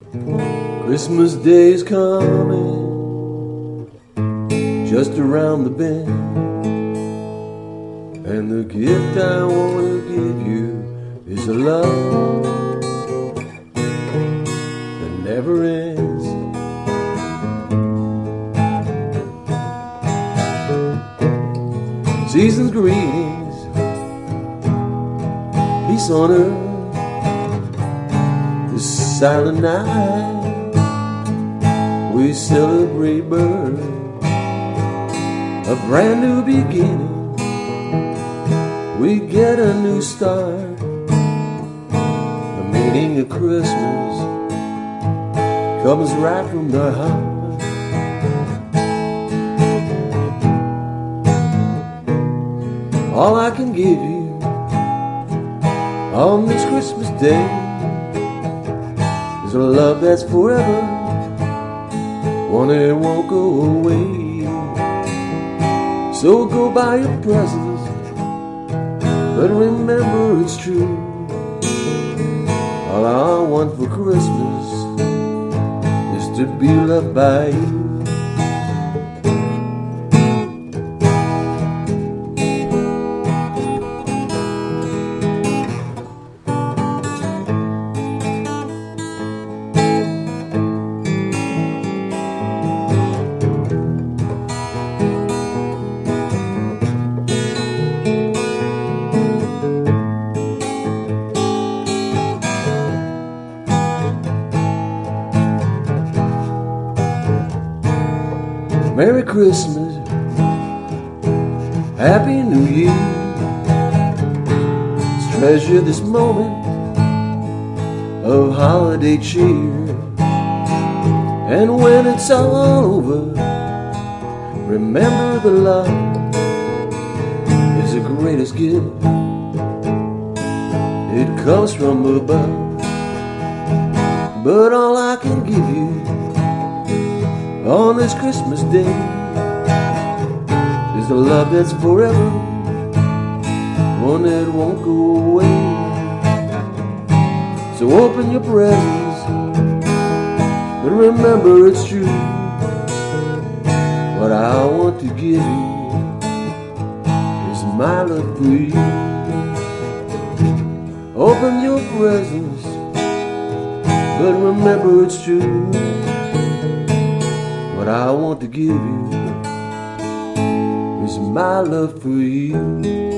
Christmas Day is coming just around the bend. And the gift I want to give you is a love that never ends. Season's greetings, peace on earth, silent night. We celebrate birth, a brand new beginning. We get a new start. The meaning of Christmas comes right from the heart. All I can give you on this Christmas day is a love that's forever, one that won't go away. So go buy your presents, but remember it's true. All I want for Christmas is to be loved by you. Merry Christmas, Happy New Year. Let's treasure this moment of holiday cheer. And when it's all over, remember the love is the greatest gift. It comes from above. But all I can give you on this Christmas day is the love that's forever, one that won't go away. So open your presents and remember it's true. What I want to give you is my love for you. Open your presents, but remember it's true. What I want to give you is my love for you.